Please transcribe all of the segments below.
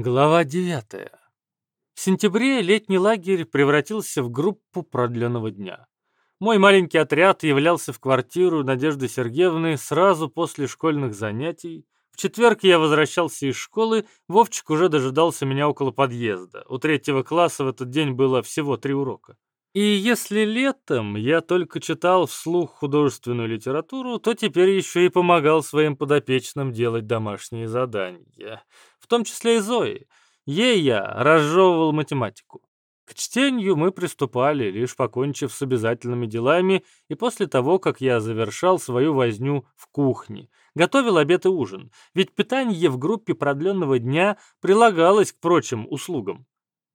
Глава 9. В сентябре летний лагерь превратился в группу продленного дня. Мой маленький отряд являлся в квартиру Надежды Сергеевны сразу после школьных занятий. В четверг я возвращался из школы, Вовчик уже дожидался меня около подъезда. У третьего класса в этот день было всего три урока. И если летом я только читал вслух художественную литературу, то теперь еще и помогал своим подопечным делать домашние задания, в том числе и Зои. Ей я разжевывал математику. К чтению мы приступали, лишь покончив с обязательными делами и после того, как я завершал свою возню в кухне. Готовил обед и ужин, ведь питание в группе продленного дня прилагалось к прочим услугам.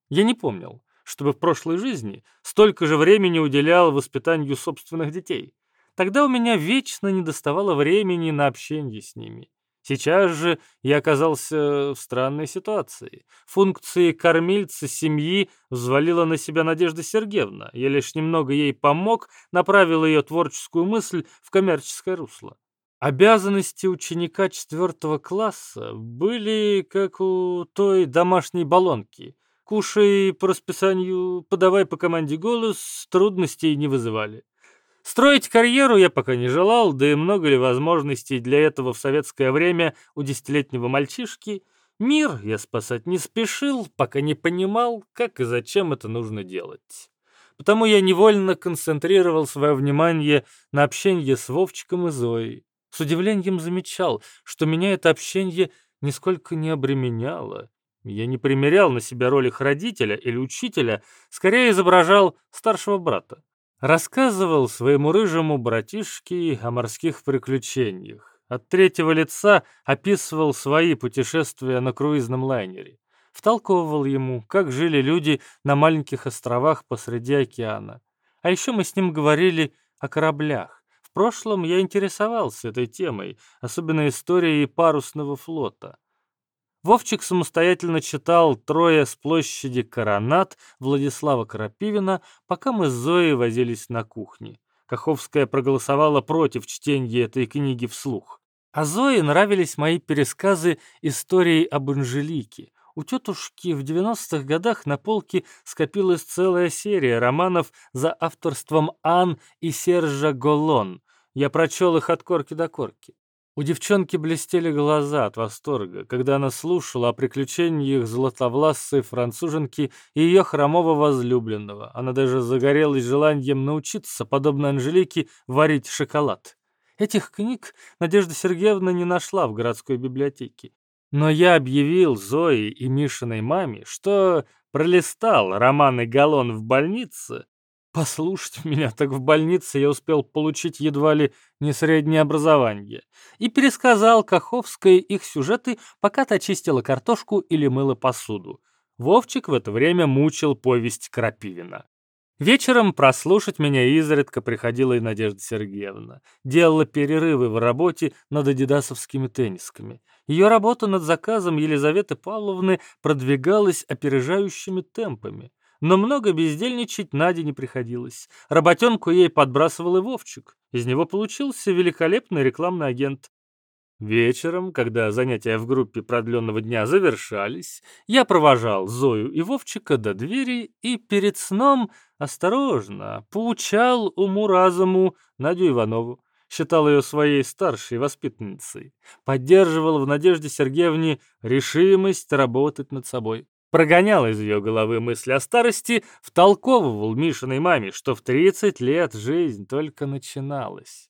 Я не помнил, чтобы в прошлой жизни столько же времени уделял воспитанию собственных детей. Тогда у меня вечно не доставало времени на общение с ними. Сейчас же я оказался в странной ситуации. Функции кормильца семьи взвалила на себя Надежда Сергеевна. Я лишь немного ей помог, направил ее творческую мысль в коммерческое русло. Обязанности ученика четвертого класса были как у той домашней баллонки. Кушай по расписанию, подавай по команде голос, трудностей не вызывали. Строить карьеру я пока не желал, да и много ли возможностей для этого в советское время у десятилетнего мальчишки. Мир я спасать не спешил, пока не понимал, как и зачем это нужно делать. Потому я невольно концентрировал свое внимание на общении с Вовчиком и Зоей. С удивлением замечал, что меня это общение нисколько не обременяло. Я не примерял на себя роль их родителя или учителя, скорее изображал старшего брата. Рассказывал своему рыжему братишке о морских приключениях. От третьего лица описывал свои путешествия на круизном лайнере. Втолковывал ему, как жили люди на маленьких островах посреди океана. А еще мы с ним говорили о кораблях. В прошлом я интересовался этой темой, особенно историей парусного флота. Вовчик самостоятельно читал «Трое с площади Коронат» Владислава Крапивина, пока мы с Зоей возились на кухне. Каховская проголосовала против чтения этой книги вслух. А Зое нравились мои пересказы истории об Анжелике. У тетушки в 90-х годах на полке скопилась целая серия романов за авторством Ан и Сержа Голон. Я прочел их от корки до корки. У девчонки блестели глаза от восторга, когда она слушала о приключениях златовласой француженки и ее хромого возлюбленного. Она даже загорелась желанием научиться, подобно Анжелике, варить шоколад. Этих книг Надежда Сергеевна не нашла в городской библиотеке. Но я объявил Зои и Мишиной маме, что пролистал романы Галлон в больнице Послушать меня, так в больнице я успел получить едва ли не среднее образование. И пересказал Каховской их сюжеты, пока та чистила картошку или мыла посуду. Вовчик в это время мучил повесть Крапивина. Вечером прослушать меня изредка приходила и Надежда Сергеевна. Делала перерывы в работе над адидасовскими теннисками. Ее работа над заказом Елизаветы Павловны продвигалась опережающими темпами. Но много бездельничать Наде не приходилось. Работенку ей подбрасывал и Вовчик. Из него получился великолепный рекламный агент. Вечером, когда занятия в группе продленного дня завершались, я провожал Зою и Вовчика до двери и перед сном осторожно поучал уму-разуму Надю Иванову. Считал ее своей старшей воспитанницей. Поддерживал в Надежде Сергеевне решимость работать над собой прогонял из ее головы мысли о старости, втолковывал Мишиной маме, что в 30 лет жизнь только начиналась.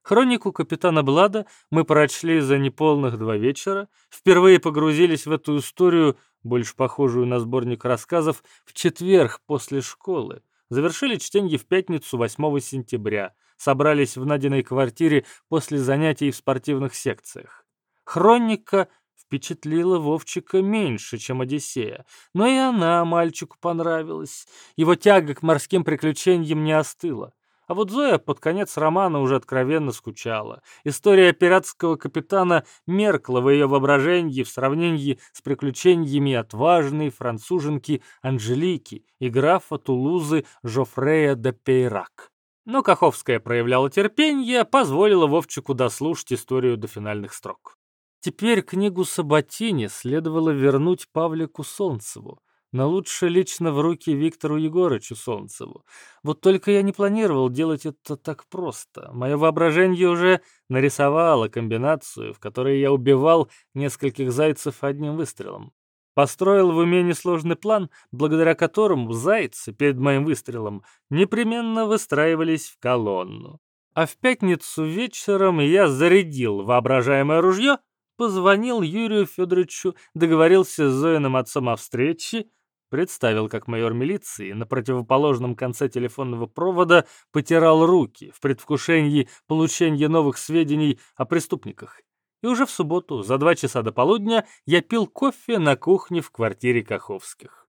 Хронику капитана Блада мы прочли за неполных два вечера, впервые погрузились в эту историю, больше похожую на сборник рассказов, в четверг после школы. Завершили чтение в пятницу 8 сентября, собрались в Надиной квартире после занятий в спортивных секциях. Хроника впечатлила Вовчика меньше, чем Одиссея, но и она мальчику понравилась. Его тяга к морским приключениям не остыла. А вот Зоя под конец романа уже откровенно скучала. История пиратского капитана меркла в ее воображении в сравнении с приключениями отважной француженки Анжелики и графа Тулузы Жофрея де Пейрак. Но Каховская проявляла терпение, позволила Вовчику дослушать историю до финальных строк. Теперь книгу Саботини следовало вернуть Павлику Солнцеву, но лучше лично в руки Виктору Егорычу Солнцеву. Вот только я не планировал делать это так просто. Мое воображение уже нарисовало комбинацию, в которой я убивал нескольких зайцев одним выстрелом. Построил в уме несложный план, благодаря которому зайцы перед моим выстрелом непременно выстраивались в колонну. А в пятницу вечером я зарядил воображаемое ружье, позвонил Юрию Федоровичу, договорился с Зоиным отцом о встрече, представил, как майор милиции на противоположном конце телефонного провода потирал руки в предвкушении получения новых сведений о преступниках и уже в субботу за два часа до полудня я пил кофе на кухне в квартире Каховских.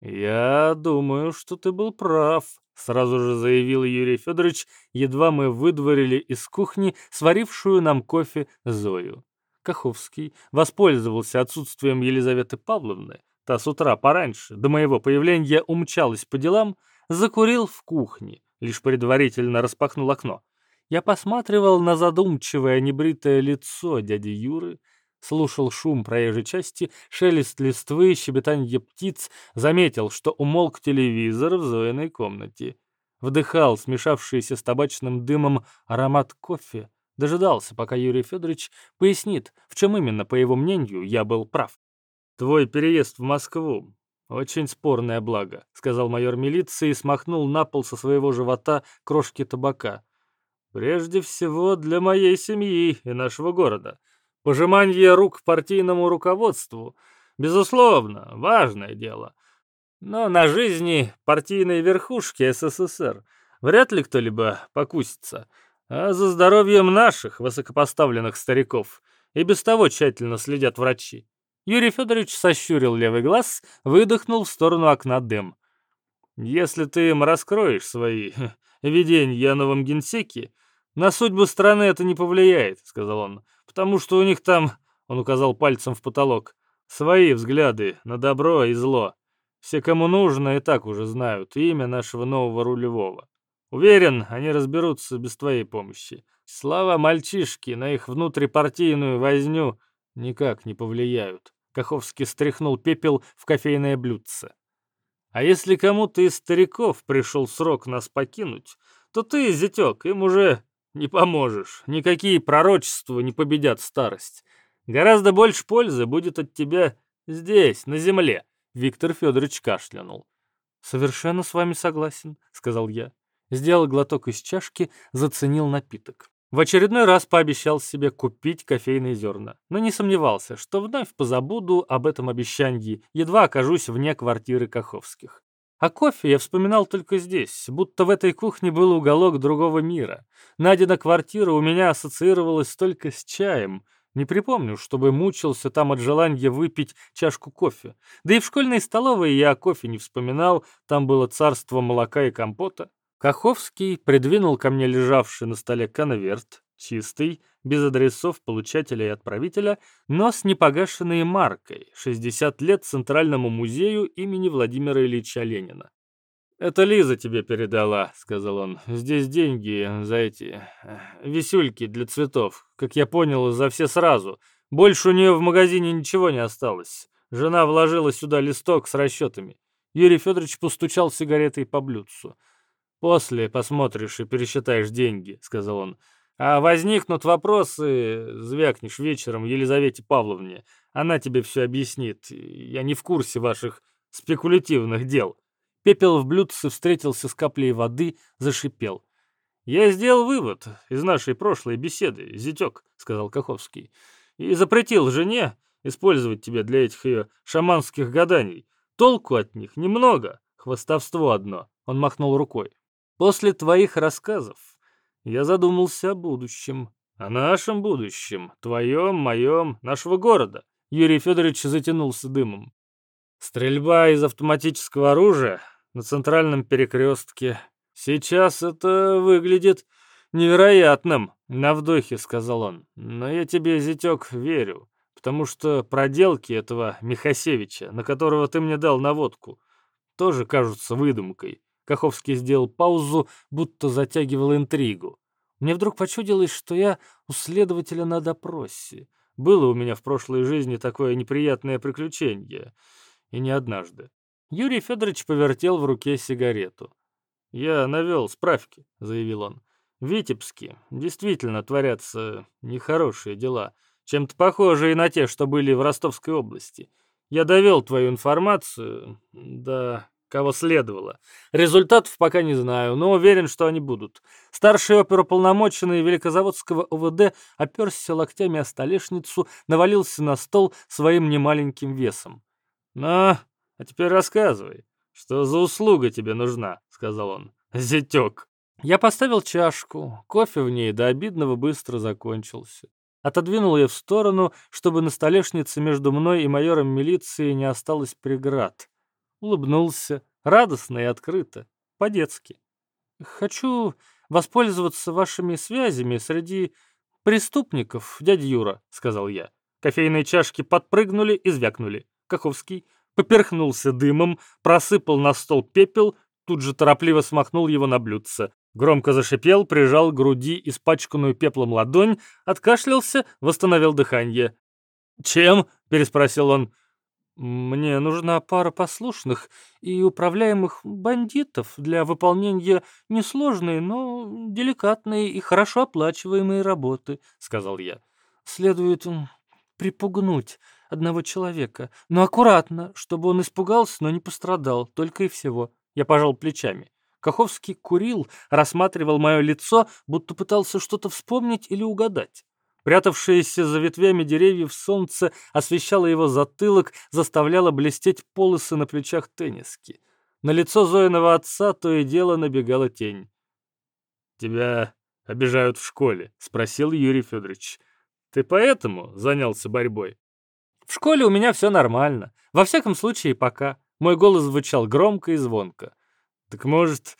«Я думаю, что ты был прав», — сразу же заявил Юрий Федорович, едва мы выдворили из кухни сварившую нам кофе Зою. Каховский воспользовался отсутствием Елизаветы Павловны, та с утра пораньше, до моего появления умчалась по делам, закурил в кухне, лишь предварительно распахнул окно. Я посматривал на задумчивое небритое лицо дяди Юры, слушал шум проезжей части, шелест листвы, щебетанье птиц, заметил, что умолк телевизор в Зоиной комнате. Вдыхал смешавшийся с табачным дымом аромат кофе, дожидался, пока Юрий Федорович пояснит, в чем именно, по его мнению, я был прав. «Твой переезд в Москву — очень спорное благо», — сказал майор милиции и смахнул на пол со своего живота крошки табака. Прежде всего для моей семьи и нашего города. Пожимание рук партийному руководству, безусловно, важное дело. Но на жизни партийной верхушки СССР вряд ли кто-либо покусится. А за здоровьем наших высокопоставленных стариков и без того тщательно следят врачи. Юрий Федорович сощурил левый глаз, выдохнул в сторону окна дым. «Если ты им раскроешь свои видения о новом генсеке, «На судьбу страны это не повлияет», — сказал он, «потому что у них там...» — он указал пальцем в потолок. «Свои взгляды на добро и зло. Все, кому нужно, и так уже знают имя нашего нового рулевого. Уверен, они разберутся без твоей помощи. Слова мальчишки на их внутрипартийную возню никак не повлияют». Каховский стряхнул пепел в кофейное блюдце. «А если кому-то из стариков пришел срок нас покинуть, то ты, зятек, им уже не поможешь. Никакие пророчества не победят старость. Гораздо больше пользы будет от тебя здесь, на земле. Виктор Федорович кашлянул. «Совершенно с вами согласен», — сказал я. Сделал глоток из чашки, заценил напиток. В очередной раз пообещал себе купить кофейные зерна, но не сомневался, что вновь позабуду об этом обещании, едва окажусь вне квартиры Каховских. А кофе я вспоминал только здесь, будто в этой кухне был уголок другого мира. Надина квартира у меня ассоциировалась только с чаем. Не припомню, чтобы мучился там от желания выпить чашку кофе. Да и в школьной столовой я о кофе не вспоминал, там было царство молока и компота. Каховский придвинул ко мне лежавший на столе конверт, чистый, без адресов получателя и отправителя, но с непогашенной маркой 60 лет Центральному музею имени Владимира Ильича Ленина. «Это Лиза тебе передала», — сказал он. «Здесь деньги за эти... Э, висюльки для цветов. Как я понял, за все сразу. Больше у нее в магазине ничего не осталось. Жена вложила сюда листок с расчетами». Юрий Федорович постучал сигаретой по блюдцу. «После посмотришь и пересчитаешь деньги», — сказал он. А возникнут вопросы, звякнешь вечером Елизавете Павловне. Она тебе все объяснит. Я не в курсе ваших спекулятивных дел. Пепел в блюдце встретился с каплей воды, зашипел. «Я сделал вывод из нашей прошлой беседы, зятек», — сказал Каховский, «и запретил жене использовать тебя для этих ее шаманских гаданий. Толку от них немного, хвостовство одно», — он махнул рукой. «После твоих рассказов я задумался о будущем. О нашем будущем. Твоем, моем, нашего города. Юрий Федорович затянулся дымом. Стрельба из автоматического оружия на центральном перекрестке. Сейчас это выглядит невероятным. На вдохе, сказал он. Но я тебе, зятек, верю. Потому что проделки этого Михасевича, на которого ты мне дал наводку, тоже кажутся выдумкой. Каховский сделал паузу, будто затягивал интригу. Мне вдруг почудилось, что я у следователя на допросе. Было у меня в прошлой жизни такое неприятное приключение. И не однажды. Юрий Федорович повертел в руке сигарету. «Я навел справки», — заявил он. «В Витебске действительно творятся нехорошие дела, чем-то похожие на те, что были в Ростовской области. Я довел твою информацию, да кого следовало. Результатов пока не знаю, но уверен, что они будут. Старший оперуполномоченный Великозаводского ОВД оперся локтями о столешницу, навалился на стол своим немаленьким весом. «Ну, а теперь рассказывай, что за услуга тебе нужна?» — сказал он. «Зятек». Я поставил чашку, кофе в ней до обидного быстро закончился. Отодвинул ее в сторону, чтобы на столешнице между мной и майором милиции не осталось преград улыбнулся, радостно и открыто, по-детски. «Хочу воспользоваться вашими связями среди преступников, дядя Юра», — сказал я. Кофейные чашки подпрыгнули и звякнули. Каховский поперхнулся дымом, просыпал на стол пепел, тут же торопливо смахнул его на блюдце. Громко зашипел, прижал к груди испачканную пеплом ладонь, откашлялся, восстановил дыхание. «Чем?» — переспросил он. Мне нужна пара послушных и управляемых бандитов для выполнения несложной, но деликатной и хорошо оплачиваемой работы, сказал я. Следует припугнуть одного человека, но аккуратно, чтобы он испугался, но не пострадал, только и всего. Я пожал плечами. Каховский курил, рассматривал мое лицо, будто пытался что-то вспомнить или угадать. Прятавшееся за ветвями деревьев солнце освещало его затылок, заставляло блестеть полосы на плечах тенниски. На лицо Зоиного отца то и дело набегала тень. «Тебя обижают в школе?» — спросил Юрий Федорович. «Ты поэтому занялся борьбой?» «В школе у меня все нормально. Во всяком случае, пока». Мой голос звучал громко и звонко. «Так, может,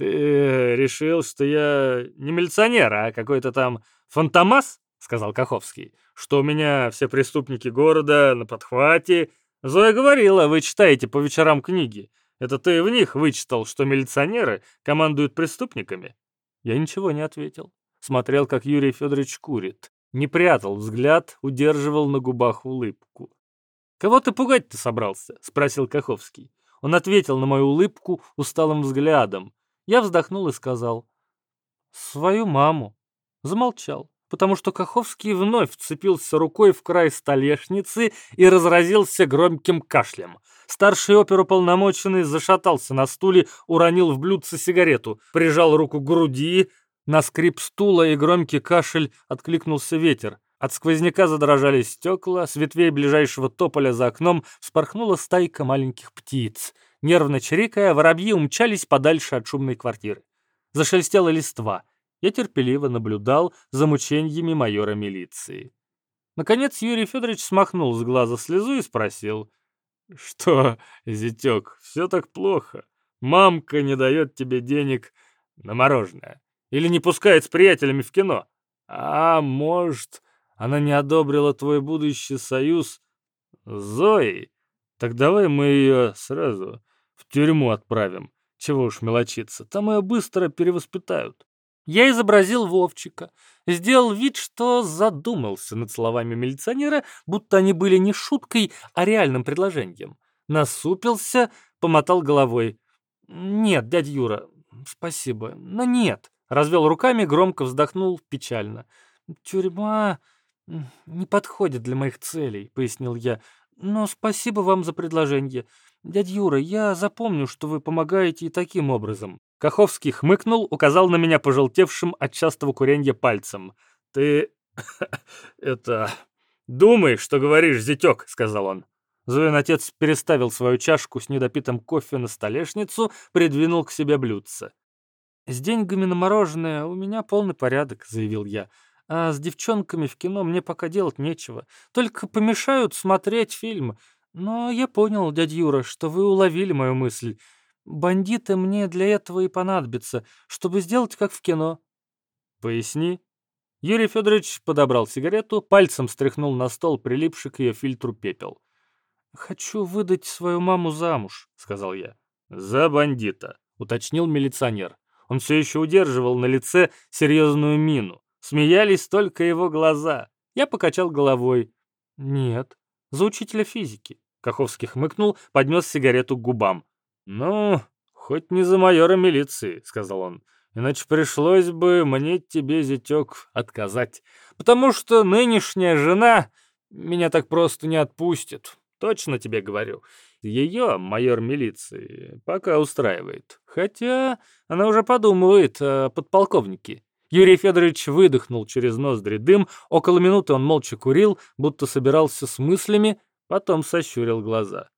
ты решил, что я не милиционер, а какой-то там «Фантомас?» — сказал Каховский, «что у меня все преступники города на подхвате. Зоя говорила, вы читаете по вечерам книги. Это ты в них вычитал, что милиционеры командуют преступниками?» Я ничего не ответил. Смотрел, как Юрий Федорович курит. Не прятал взгляд, удерживал на губах улыбку. «Кого ты пугать-то собрался?» — спросил Каховский. Он ответил на мою улыбку усталым взглядом. Я вздохнул и сказал. «Свою маму». Замолчал, потому что Каховский вновь вцепился рукой в край столешницы и разразился громким кашлем. Старший оперуполномоченный зашатался на стуле, уронил в блюдце сигарету, прижал руку к груди. На скрип стула и громкий кашель откликнулся ветер. От сквозняка задрожали стекла, с ветвей ближайшего тополя за окном вспорхнула стайка маленьких птиц. Нервно чирикая, воробьи умчались подальше от шумной квартиры. Зашелестела листва я терпеливо наблюдал за мучениями майора милиции. Наконец Юрий Федорович смахнул с глаза слезу и спросил. «Что, зятек, все так плохо? Мамка не дает тебе денег на мороженое? Или не пускает с приятелями в кино? А может, она не одобрила твой будущий союз с Зоей? Так давай мы ее сразу в тюрьму отправим. Чего уж мелочиться, там ее быстро перевоспитают». Я изобразил Вовчика, сделал вид, что задумался над словами милиционера, будто они были не шуткой, а реальным предложением. Насупился, помотал головой. «Нет, дядя Юра, спасибо, но нет». Развел руками, громко вздохнул печально. «Тюрьма не подходит для моих целей», — пояснил я. «Но спасибо вам за предложение. Дядя Юра, я запомню, что вы помогаете и таким образом». Каховский хмыкнул, указал на меня пожелтевшим от частого курения пальцем. «Ты... это... думаешь, что говоришь, зятек?» — сказал он. Зоин отец переставил свою чашку с недопитым кофе на столешницу, придвинул к себе блюдце. «С деньгами на мороженое у меня полный порядок», — заявил я. «А с девчонками в кино мне пока делать нечего. Только помешают смотреть фильм. Но я понял, дядя Юра, что вы уловили мою мысль. Бандиты мне для этого и понадобятся, чтобы сделать как в кино. Поясни. Юрий Федорович подобрал сигарету, пальцем стряхнул на стол прилипший к ее фильтру пепел. «Хочу выдать свою маму замуж», — сказал я. «За бандита», — уточнил милиционер. Он все еще удерживал на лице серьезную мину. Смеялись только его глаза. Я покачал головой. «Нет, за учителя физики». Каховский хмыкнул, поднес сигарету к губам. «Ну, хоть не за майора милиции», — сказал он. «Иначе пришлось бы мне тебе, зятек, отказать. Потому что нынешняя жена меня так просто не отпустит. Точно тебе говорю. Ее майор милиции пока устраивает. Хотя она уже подумывает о подполковнике. Юрий Федорович выдохнул через ноздри дым. Около минуты он молча курил, будто собирался с мыслями, потом сощурил глаза.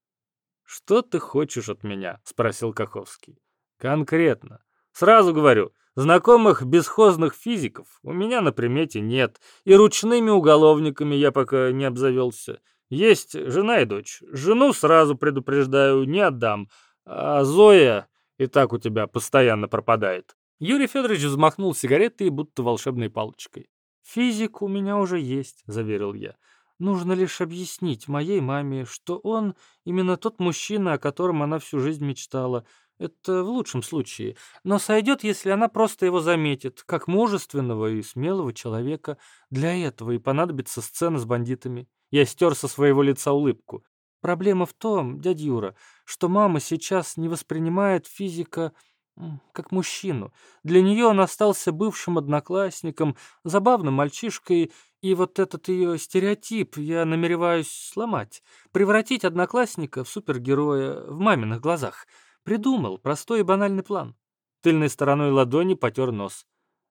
«Что ты хочешь от меня?» — спросил Каховский. «Конкретно. Сразу говорю, знакомых бесхозных физиков у меня на примете нет, и ручными уголовниками я пока не обзавелся. Есть жена и дочь. Жену сразу предупреждаю, не отдам, а Зоя и так у тебя постоянно пропадает». Юрий Федорович взмахнул сигаретой, будто волшебной палочкой. «Физик у меня уже есть», — заверил я. «Нужно лишь объяснить моей маме, что он именно тот мужчина, о котором она всю жизнь мечтала. Это в лучшем случае. Но сойдет, если она просто его заметит, как мужественного и смелого человека. Для этого и понадобится сцена с бандитами». Я стер со своего лица улыбку. «Проблема в том, дядя Юра, что мама сейчас не воспринимает физика как мужчину. Для нее он остался бывшим одноклассником, забавным мальчишкой, и вот этот ее стереотип я намереваюсь сломать, превратить одноклассника в супергероя в маминых глазах. Придумал простой и банальный план. Тыльной стороной ладони потер нос.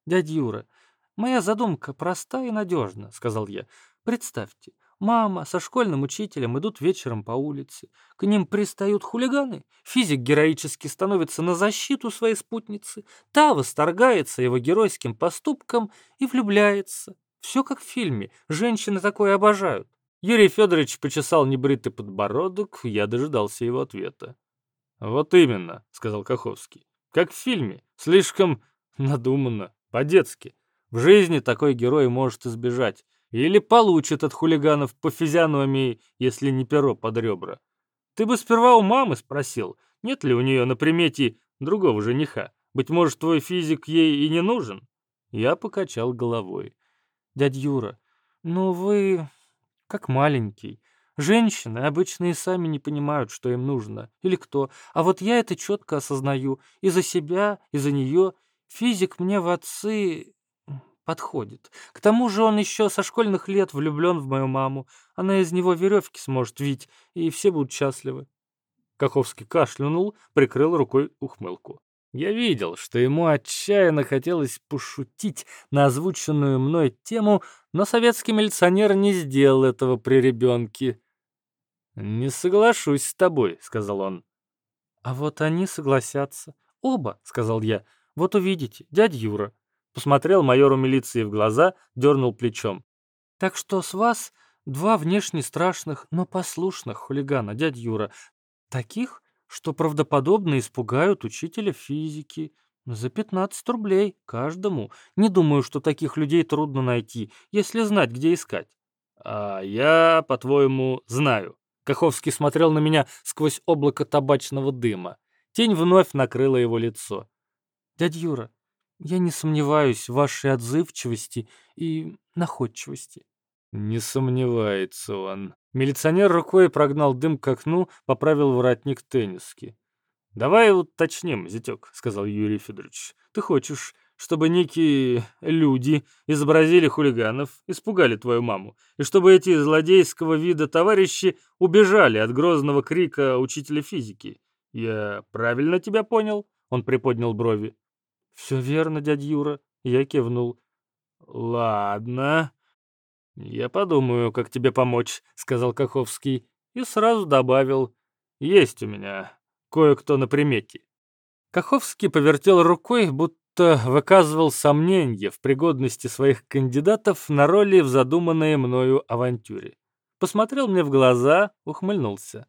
«Дядя Юра, моя задумка проста и надежна», — сказал я. «Представьте, Мама со школьным учителем идут вечером по улице. К ним пристают хулиганы. Физик героически становится на защиту своей спутницы. Та восторгается его геройским поступком и влюбляется. Все как в фильме. Женщины такое обожают. Юрий Федорович почесал небритый подбородок, я дожидался его ответа. «Вот именно», — сказал Каховский. «Как в фильме. Слишком надуманно, по-детски. В жизни такой герой может избежать. Или получит от хулиганов по физиономии, если не перо под ребра. Ты бы сперва у мамы спросил, нет ли у нее на примете другого жениха. Быть может, твой физик ей и не нужен? Я покачал головой. Дядь Юра, ну вы как маленький. Женщины обычно и сами не понимают, что им нужно, или кто. А вот я это четко осознаю. И за себя, и за нее. Физик мне в отцы подходит. К тому же он еще со школьных лет влюблен в мою маму. Она из него веревки сможет вить, и все будут счастливы. Каховский кашлянул, прикрыл рукой ухмылку. Я видел, что ему отчаянно хотелось пошутить на озвученную мной тему, но советский милиционер не сделал этого при ребенке. «Не соглашусь с тобой», — сказал он. «А вот они согласятся. Оба», — сказал я. «Вот увидите, дядя Юра, Посмотрел майору милиции в глаза, дернул плечом. «Так что с вас два внешне страшных, но послушных хулигана, дядя Юра. Таких, что правдоподобно испугают учителя физики. За 15 рублей каждому. Не думаю, что таких людей трудно найти, если знать, где искать». «А я, по-твоему, знаю». Каховский смотрел на меня сквозь облако табачного дыма. Тень вновь накрыла его лицо. «Дядя Юра, я не сомневаюсь в вашей отзывчивости и находчивости. Не сомневается он. Милиционер рукой прогнал дым к окну, поправил воротник тенниски. «Давай уточним, зятек», — сказал Юрий Федорович. «Ты хочешь, чтобы некие люди изобразили хулиганов, испугали твою маму, и чтобы эти злодейского вида товарищи убежали от грозного крика учителя физики. Я правильно тебя понял?» Он приподнял брови. «Все верно, дядя Юра», — я кивнул. «Ладно. Я подумаю, как тебе помочь», — сказал Каховский и сразу добавил. «Есть у меня кое-кто на примете». Каховский повертел рукой, будто выказывал сомнения в пригодности своих кандидатов на роли в задуманной мною авантюре. Посмотрел мне в глаза, ухмыльнулся.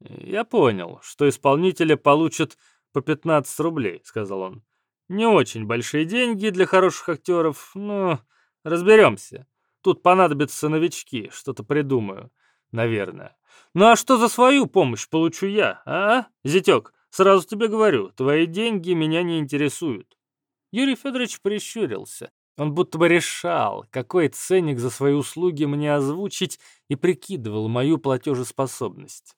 «Я понял, что исполнителя получат по 15 рублей», — сказал он. Не очень большие деньги для хороших актеров, но разберемся. Тут понадобятся новички, что-то придумаю, наверное. Ну а что за свою помощь получу я, а, зятек? Сразу тебе говорю, твои деньги меня не интересуют. Юрий Федорович прищурился. Он будто бы решал, какой ценник за свои услуги мне озвучить и прикидывал мою платежеспособность.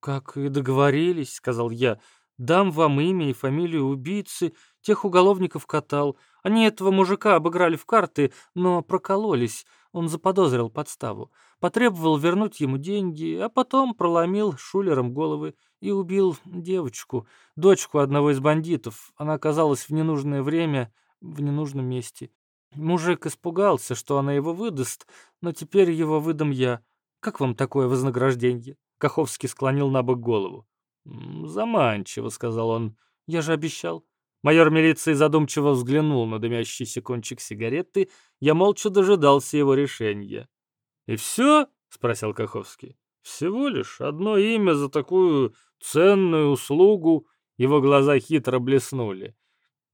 «Как и договорились», — сказал я, — «дам вам имя и фамилию убийцы, тех уголовников катал. Они этого мужика обыграли в карты, но прокололись. Он заподозрил подставу. Потребовал вернуть ему деньги, а потом проломил шулером головы и убил девочку, дочку одного из бандитов. Она оказалась в ненужное время в ненужном месте. Мужик испугался, что она его выдаст, но теперь его выдам я. Как вам такое вознаграждение?» Каховский склонил на бок голову. «Заманчиво», — сказал он. «Я же обещал». Майор милиции задумчиво взглянул на дымящийся кончик сигареты. Я молча дожидался его решения. «И все?» — спросил Каховский. «Всего лишь одно имя за такую ценную услугу». Его глаза хитро блеснули.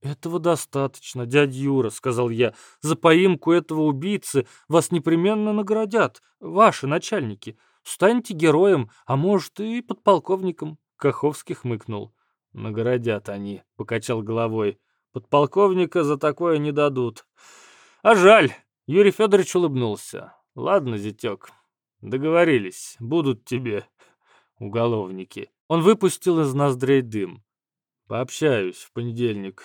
«Этого достаточно, дядя Юра», — сказал я. «За поимку этого убийцы вас непременно наградят, ваши начальники. Станьте героем, а может и подполковником». Каховский хмыкнул. «Наградят они», — покачал головой. «Подполковника за такое не дадут». «А жаль», — Юрий Федорович улыбнулся. «Ладно, зятек, договорились, будут тебе уголовники». Он выпустил из ноздрей дым. «Пообщаюсь в понедельник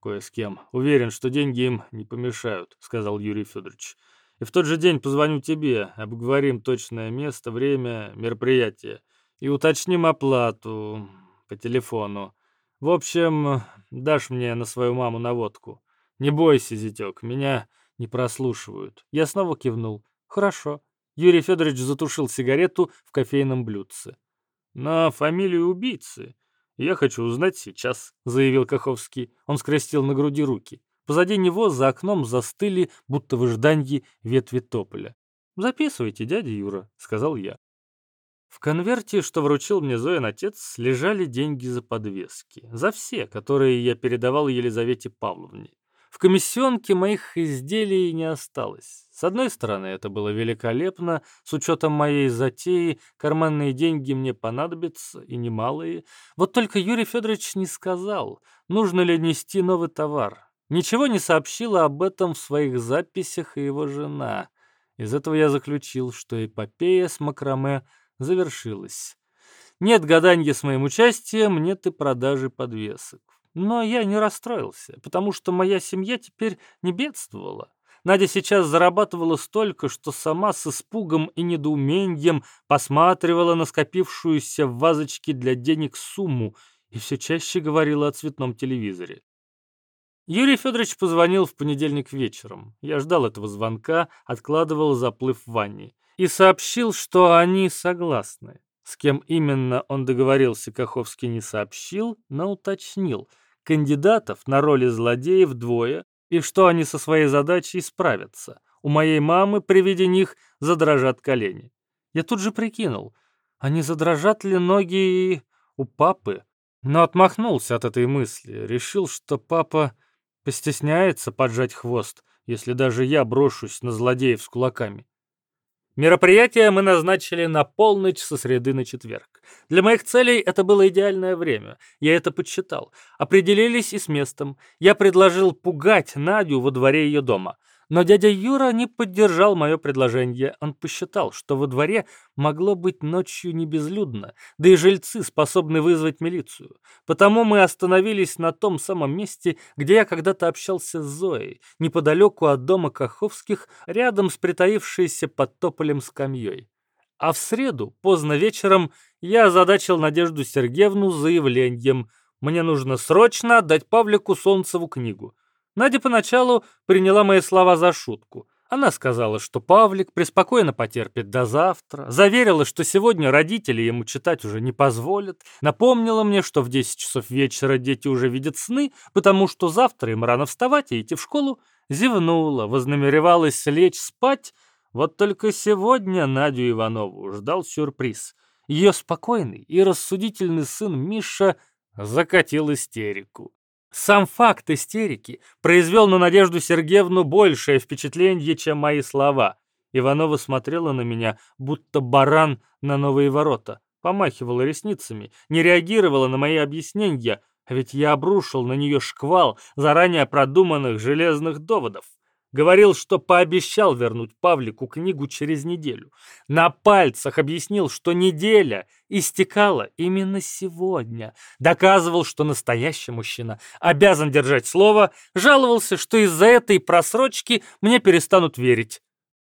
кое с кем. Уверен, что деньги им не помешают», — сказал Юрий Федорович. «И в тот же день позвоню тебе, обговорим точное место, время, мероприятие и уточним оплату по телефону. В общем, дашь мне на свою маму наводку. Не бойся, зятек, меня не прослушивают. Я снова кивнул. Хорошо. Юрий Федорович затушил сигарету в кофейном блюдце. На фамилию убийцы я хочу узнать сейчас, заявил Каховский. Он скрестил на груди руки. Позади него за окном застыли, будто в ожидании ветви тополя. «Записывайте, дядя Юра», — сказал я. В конверте, что вручил мне Зоин отец, лежали деньги за подвески. За все, которые я передавал Елизавете Павловне. В комиссионке моих изделий не осталось. С одной стороны, это было великолепно, с учетом моей затеи, карманные деньги мне понадобятся, и немалые. Вот только Юрий Федорович не сказал, нужно ли нести новый товар. Ничего не сообщила об этом в своих записях и его жена. Из этого я заключил, что эпопея с макраме — завершилась. Нет гаданья с моим участием, нет и продажи подвесок. Но я не расстроился, потому что моя семья теперь не бедствовала. Надя сейчас зарабатывала столько, что сама с испугом и недоумением посматривала на скопившуюся в вазочке для денег сумму и все чаще говорила о цветном телевизоре. Юрий Федорович позвонил в понедельник вечером. Я ждал этого звонка, откладывал заплыв в ванне и сообщил, что они согласны. С кем именно он договорился, Каховский не сообщил, но уточнил. Кандидатов на роли злодеев двое, и что они со своей задачей справятся. У моей мамы при виде них задрожат колени. Я тут же прикинул, а не задрожат ли ноги у папы? Но отмахнулся от этой мысли, решил, что папа постесняется поджать хвост, если даже я брошусь на злодеев с кулаками. Мероприятие мы назначили на полночь со среды на четверг. Для моих целей это было идеальное время. Я это подсчитал. Определились и с местом. Я предложил пугать Надю во дворе ее дома. Но дядя Юра не поддержал мое предложение. Он посчитал, что во дворе могло быть ночью не безлюдно, да и жильцы способны вызвать милицию. Потому мы остановились на том самом месте, где я когда-то общался с Зоей, неподалеку от дома Каховских, рядом с притаившейся под тополем скамьей. А в среду, поздно вечером, я озадачил Надежду Сергеевну заявлением «Мне нужно срочно отдать Павлику Солнцеву книгу». Надя поначалу приняла мои слова за шутку. Она сказала, что Павлик преспокойно потерпит до завтра, заверила, что сегодня родители ему читать уже не позволят, напомнила мне, что в 10 часов вечера дети уже видят сны, потому что завтра им рано вставать и идти в школу, зевнула, вознамеревалась лечь спать, вот только сегодня Надю Иванову ждал сюрприз. Ее спокойный и рассудительный сын Миша закатил истерику. Сам факт истерики произвел на Надежду Сергеевну большее впечатление, чем мои слова. Иванова смотрела на меня, будто баран на новые ворота, помахивала ресницами, не реагировала на мои объяснения, а ведь я обрушил на нее шквал заранее продуманных железных доводов. Говорил, что пообещал вернуть Павлику книгу через неделю. На пальцах объяснил, что неделя истекала именно сегодня. Доказывал, что настоящий мужчина обязан держать слово. Жаловался, что из-за этой просрочки мне перестанут верить.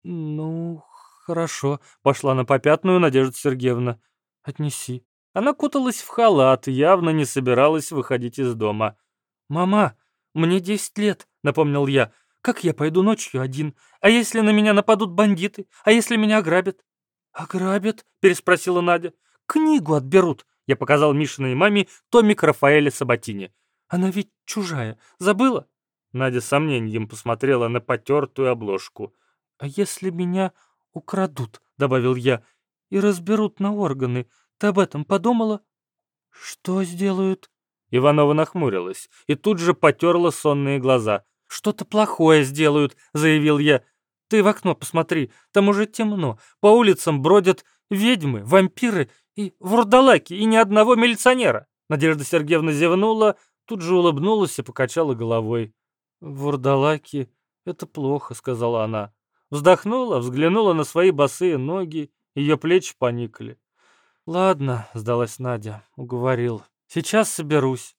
«Ну, хорошо», — пошла на попятную Надежда Сергеевна. «Отнеси». Она куталась в халат, явно не собиралась выходить из дома. «Мама, мне десять лет», — напомнил я. Как я пойду ночью один? А если на меня нападут бандиты? А если меня ограбят?» «Ограбят?» — переспросила Надя. «Книгу отберут!» Я показал Мишиной маме томик Рафаэля Сабатини. «Она ведь чужая. Забыла?» Надя с сомнением посмотрела на потертую обложку. «А если меня украдут?» — добавил я. «И разберут на органы. Ты об этом подумала?» «Что сделают?» Иванова нахмурилась и тут же потерла сонные глаза. «Что-то плохое сделают», — заявил я. «Ты в окно посмотри, там уже темно. По улицам бродят ведьмы, вампиры и вурдалаки, и ни одного милиционера». Надежда Сергеевна зевнула, тут же улыбнулась и покачала головой. «Вурдалаки — это плохо», — сказала она. Вздохнула, взглянула на свои босые ноги, ее плечи поникли. «Ладно», — сдалась Надя, уговорил. «Сейчас соберусь».